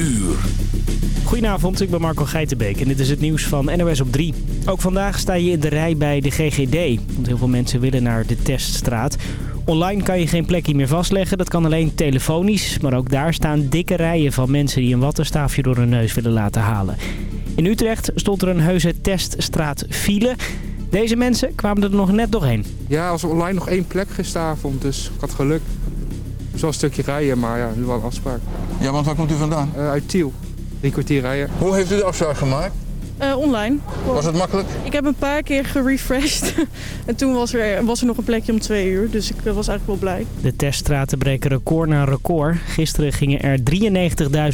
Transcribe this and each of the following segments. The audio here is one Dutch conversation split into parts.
uur. Goedenavond, ik ben Marco Geitenbeek en dit is het nieuws van NOS op 3. Ook vandaag sta je in de rij bij de GGD, want heel veel mensen willen naar de teststraat. Online kan je geen plekje meer vastleggen, dat kan alleen telefonisch. Maar ook daar staan dikke rijen van mensen die een wattenstaafje door hun neus willen laten halen. In Utrecht stond er een heuse teststraat file. Deze mensen kwamen er nog net doorheen. Ja, er was online nog één plek gisteravond, dus ik had geluk. Het was wel een stukje rijden, maar ja, nu wel een afspraak. Ja, want waar komt u vandaan? Uh, uit Tiel. Drie kwartier rijden. Hoe heeft u de afspraak gemaakt? Uh, online. Was het makkelijk? Ik heb een paar keer gerefreshed. en toen was er, was er nog een plekje om twee uur. Dus ik was eigenlijk wel blij. De teststraten breken record na record. Gisteren gingen er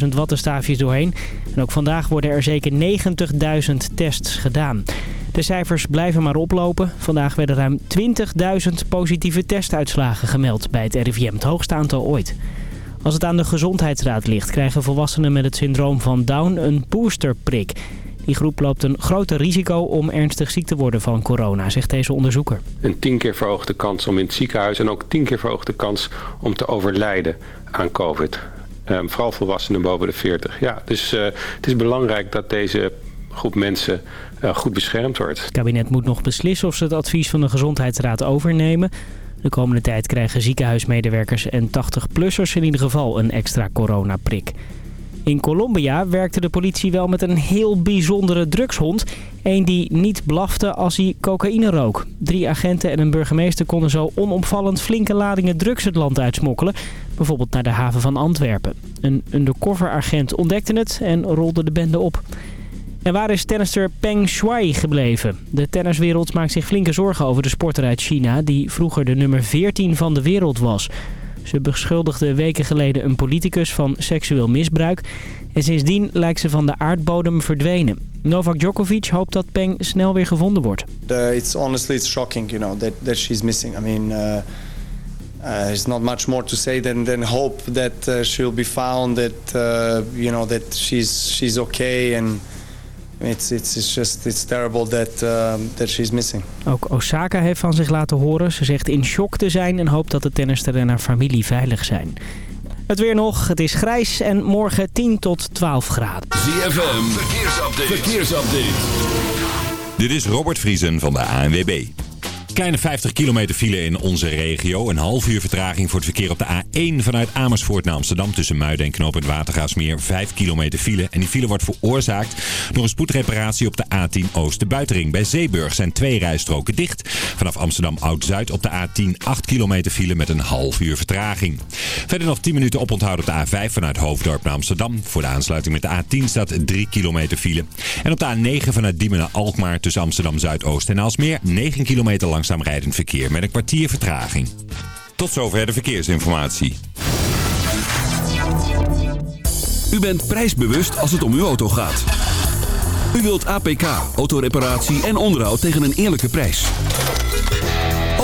93.000 wattenstaafjes doorheen. En ook vandaag worden er zeker 90.000 tests gedaan. De cijfers blijven maar oplopen. Vandaag werden ruim 20.000 positieve testuitslagen gemeld bij het RIVM. Het hoogste aantal ooit. Als het aan de Gezondheidsraad ligt, krijgen volwassenen met het syndroom van Down een boosterprik. Die groep loopt een groter risico om ernstig ziek te worden van corona, zegt deze onderzoeker. Een tien keer verhoogde kans om in het ziekenhuis en ook tien keer verhoogde kans om te overlijden aan COVID. Um, vooral volwassenen boven de 40. Ja, dus uh, het is belangrijk dat deze groep mensen goed beschermd wordt. Het kabinet moet nog beslissen of ze het advies van de Gezondheidsraad overnemen. De komende tijd krijgen ziekenhuismedewerkers en 80-plussers in ieder geval een extra coronaprik. In Colombia werkte de politie wel met een heel bijzondere drugshond. Eén die niet blafte als hij cocaïne rook. Drie agenten en een burgemeester konden zo onopvallend flinke ladingen drugs het land uitsmokkelen. Bijvoorbeeld naar de haven van Antwerpen. Een undercover agent ontdekte het en rolde de bende op. En waar is tennister Peng Shuai gebleven? De tenniswereld maakt zich flinke zorgen over de sporter uit China... die vroeger de nummer 14 van de wereld was. Ze beschuldigde weken geleden een politicus van seksueel misbruik... en sindsdien lijkt ze van de aardbodem verdwenen. Novak Djokovic hoopt dat Peng snel weer gevonden wordt. Uh, it's honestly it's shocking, you know, that, that she's missing. I mean... Uh... Uh, there's not much more to say than, than hope that she'll be found, that you know that she's she's okay and It's, it's, it's just it's terrible that, uh, that she's missing. Ook Osaka heeft van zich laten horen. Ze zegt in shock te zijn en hoopt dat de tennister en haar familie veilig zijn. Het weer nog. Het is grijs en morgen 10 tot 12 graden. ZFM, verkeersupdate. verkeersupdate. Dit is Robert Vriesen van de ANWB. Kleine 50 kilometer file in onze regio. Een half uur vertraging voor het verkeer op de A1 vanuit Amersfoort naar Amsterdam. Tussen Muiden en Knoop het Watergaasmeer. 5 kilometer file. En die file wordt veroorzaakt door een spoedreparatie op de A10 Oosterbuitering. Bij Zeeburg zijn twee rijstroken dicht. Vanaf Amsterdam Oud-Zuid op de A10 8 kilometer file met een half uur vertraging. Verder nog 10 minuten oponthoud op de A5 vanuit Hoofddorp naar Amsterdam. Voor de aansluiting met de A10 staat 3 kilometer file. En op de A9 vanuit Diemen naar Alkmaar tussen Amsterdam Zuidoost en Aalsmeer 9 kilometer langs langzaam rijdend verkeer met een kwartier vertraging. Tot zover de verkeersinformatie. U bent prijsbewust als het om uw auto gaat. U wilt APK, autoreparatie en onderhoud tegen een eerlijke prijs.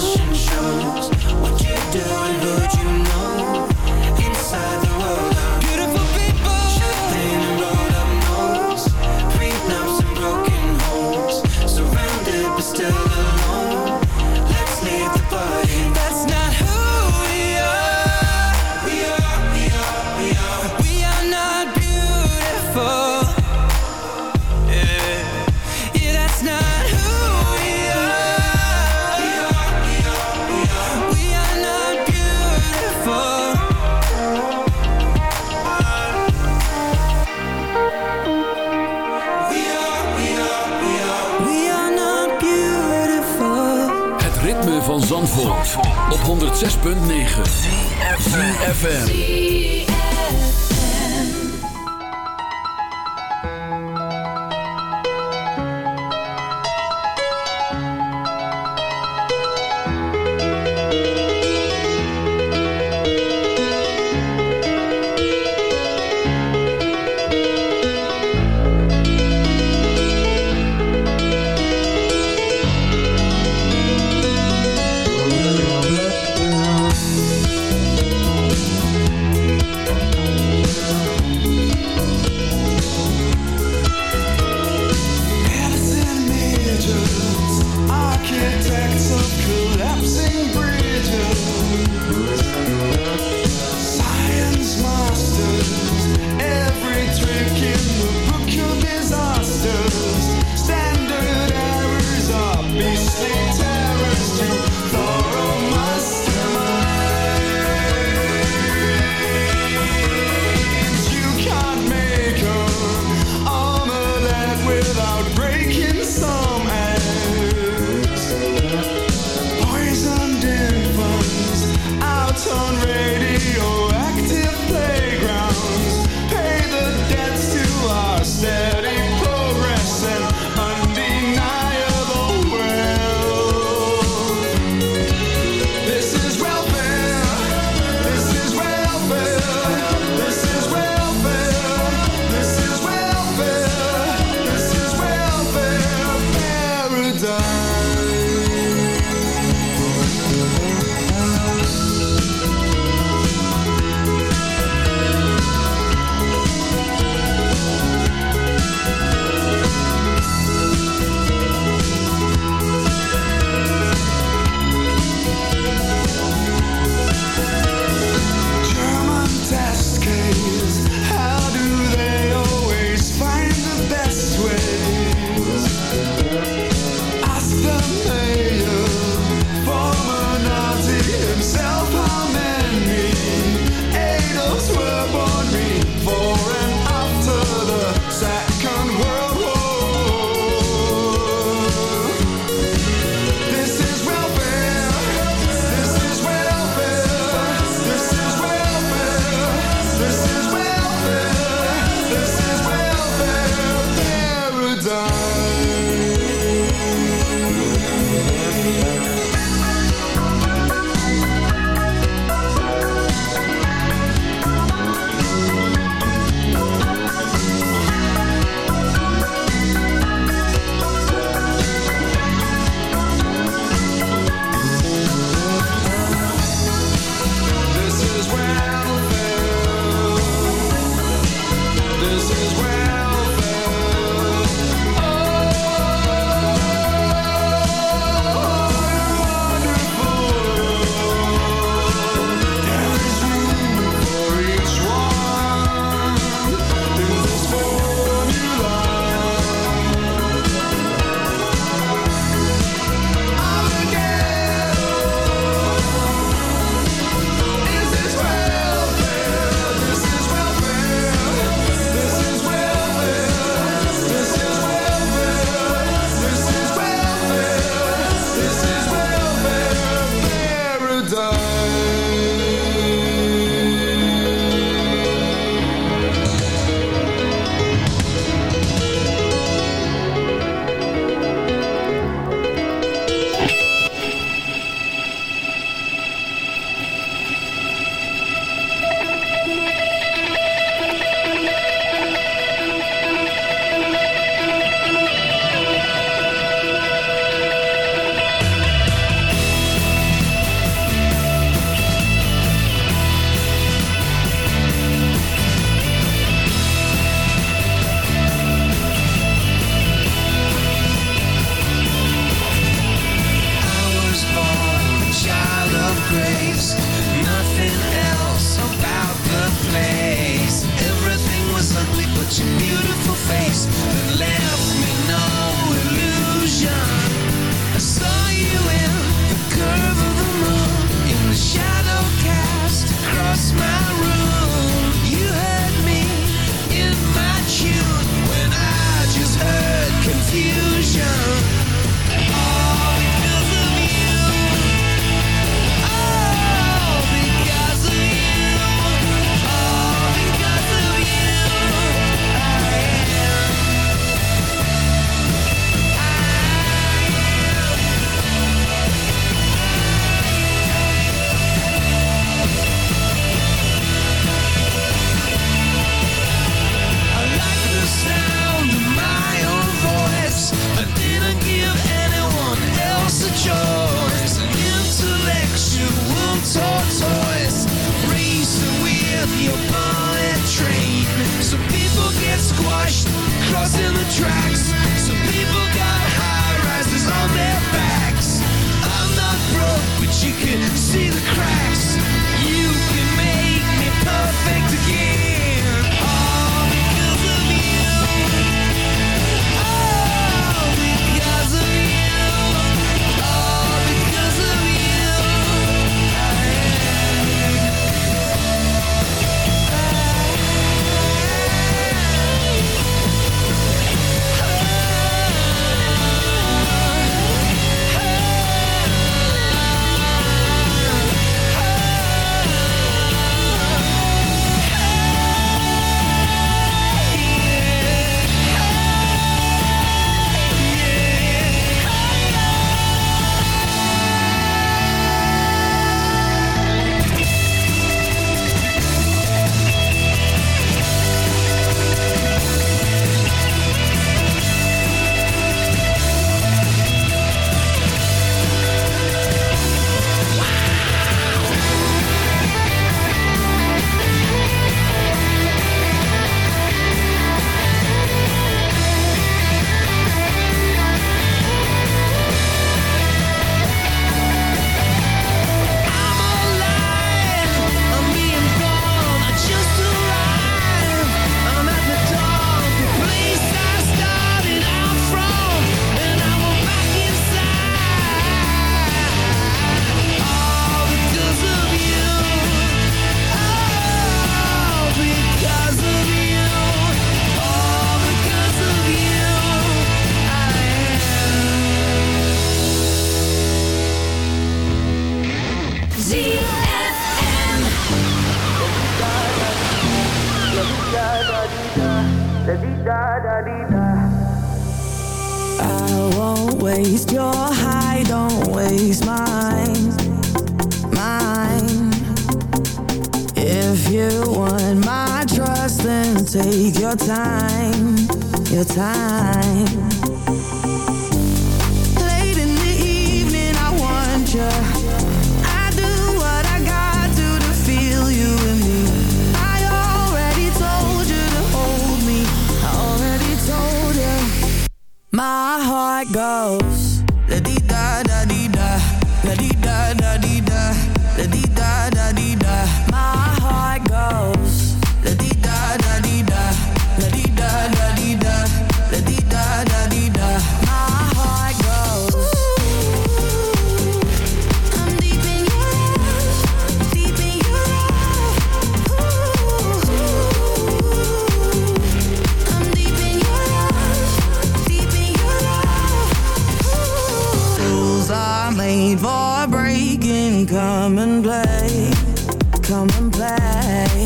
fashion shows. What you do and who you know. Inside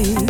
life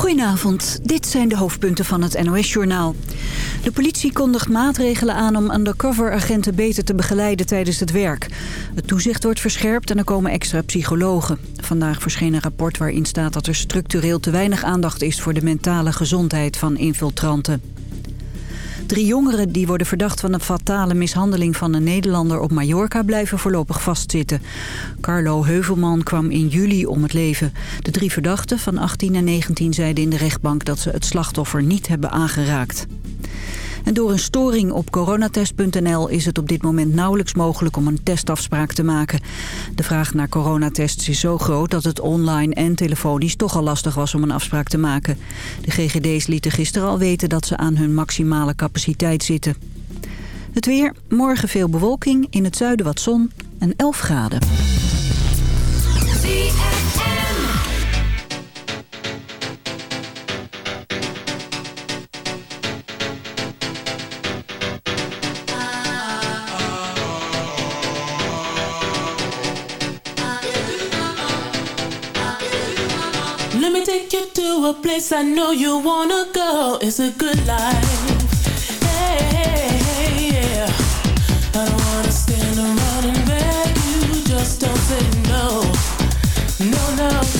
Goedenavond, dit zijn de hoofdpunten van het NOS-journaal. De politie kondigt maatregelen aan om undercover-agenten beter te begeleiden tijdens het werk. Het toezicht wordt verscherpt en er komen extra psychologen. Vandaag verscheen een rapport waarin staat dat er structureel te weinig aandacht is... voor de mentale gezondheid van infiltranten. Drie jongeren die worden verdacht van een fatale mishandeling van een Nederlander op Mallorca blijven voorlopig vastzitten. Carlo Heuvelman kwam in juli om het leven. De drie verdachten van 18 en 19 zeiden in de rechtbank dat ze het slachtoffer niet hebben aangeraakt. En door een storing op coronatest.nl is het op dit moment nauwelijks mogelijk om een testafspraak te maken. De vraag naar coronatests is zo groot dat het online en telefonisch toch al lastig was om een afspraak te maken. De GGD's lieten gisteren al weten dat ze aan hun maximale capaciteit zitten. Het weer, morgen veel bewolking, in het zuiden wat zon en 11 graden. take you to a place I know you wanna go. It's a good life. I don't wanna stand around and beg you. Just don't say no. No, no.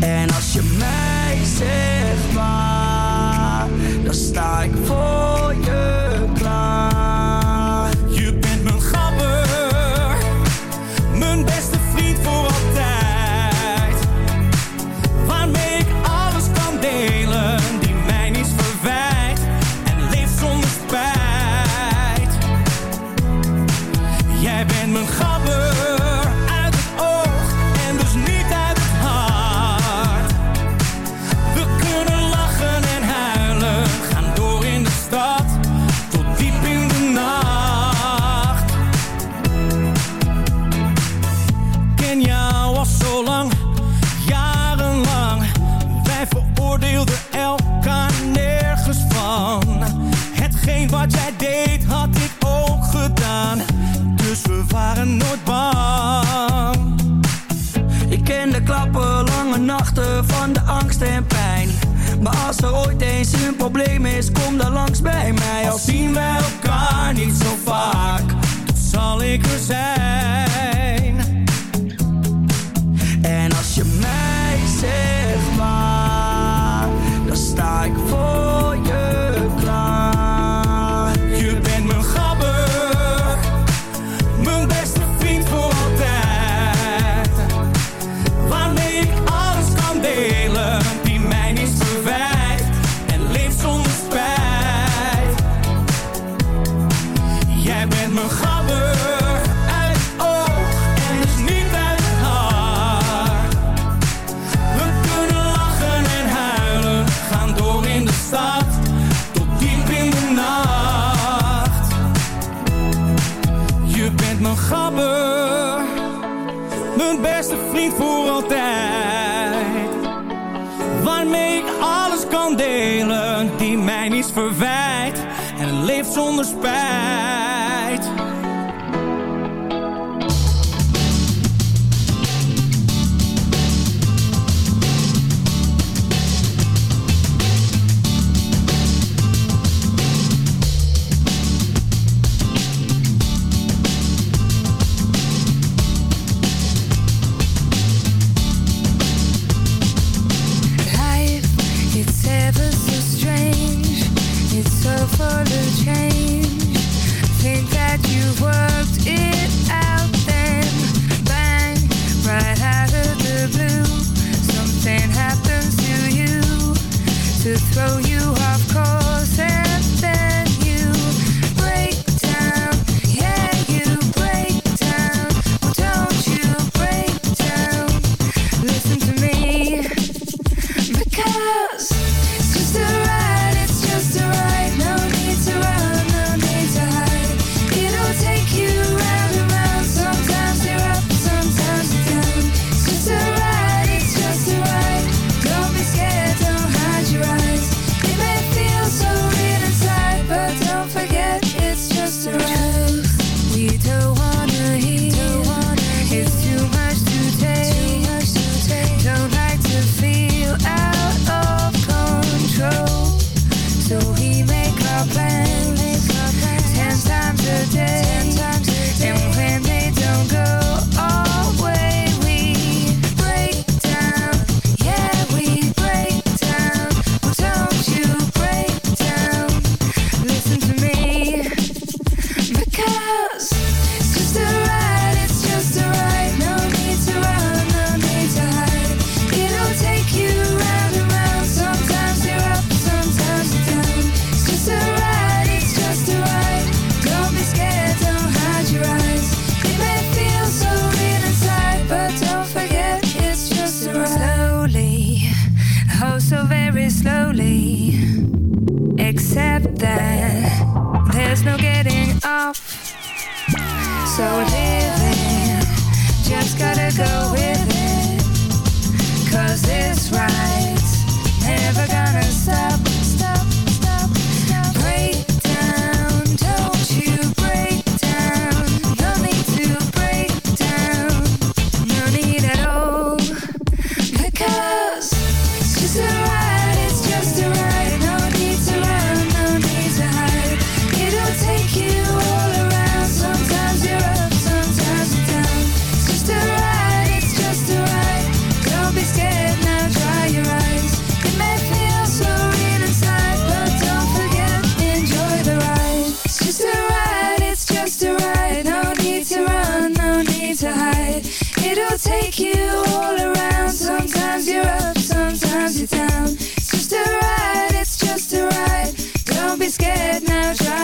En als je mij zegt waar, dan sta ik voor je. Als en een probleem is, kom dan langs bij mij. Al zien wij elkaar niet zo vaak, dan zal ik er zijn.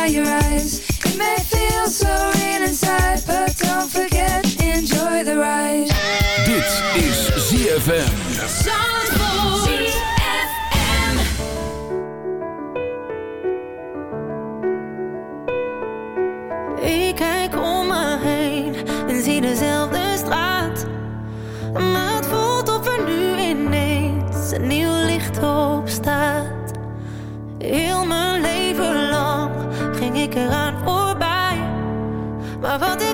Your eyes. Ik voorbij. Maar wat ik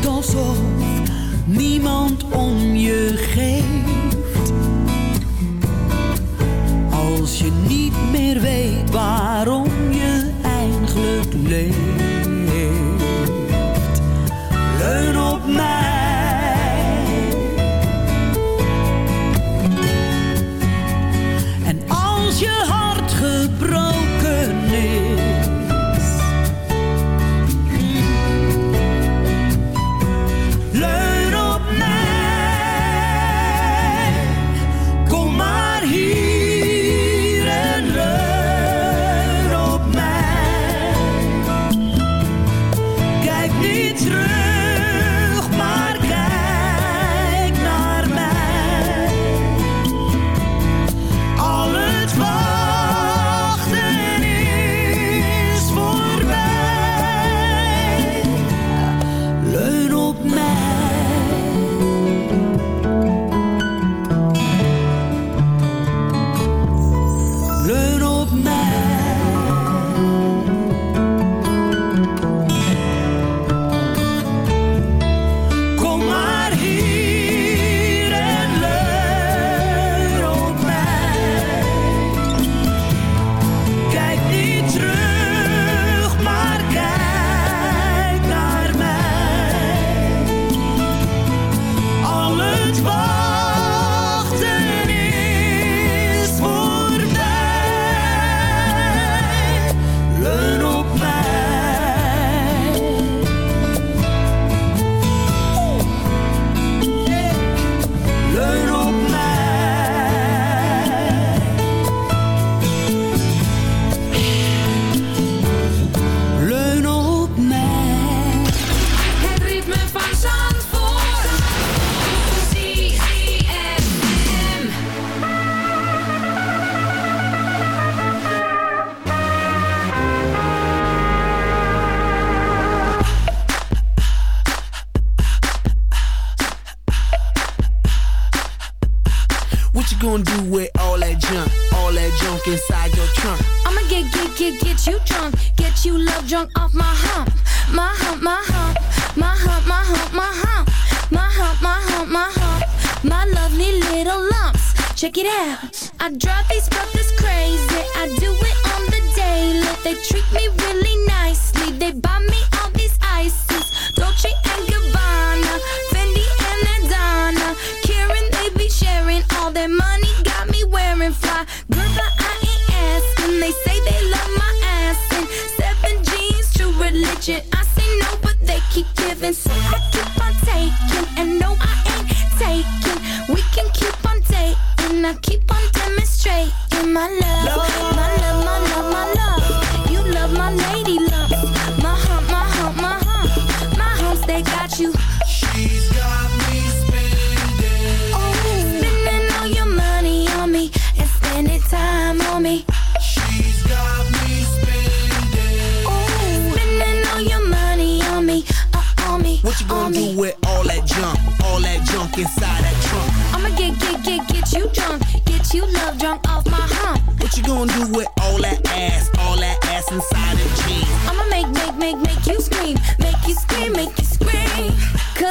doet alsof niemand om je geeft. Als je niet meer weet waarom je eindelijk leeft.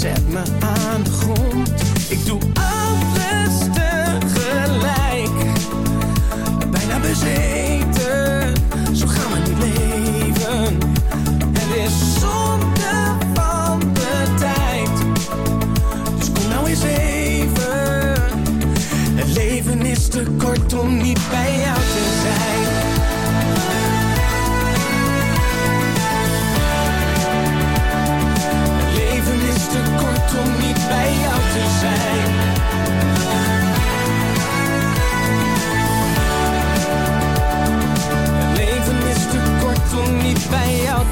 Zet me aan de grond. Ik doe alles tegelijk. Bijna bezeten. Zo gaan we niet leven. Het is zonde van de tijd. Dus kom nou eens even. Het leven is te kort om niet bij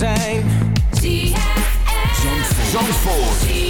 Zijn. Zandvoort.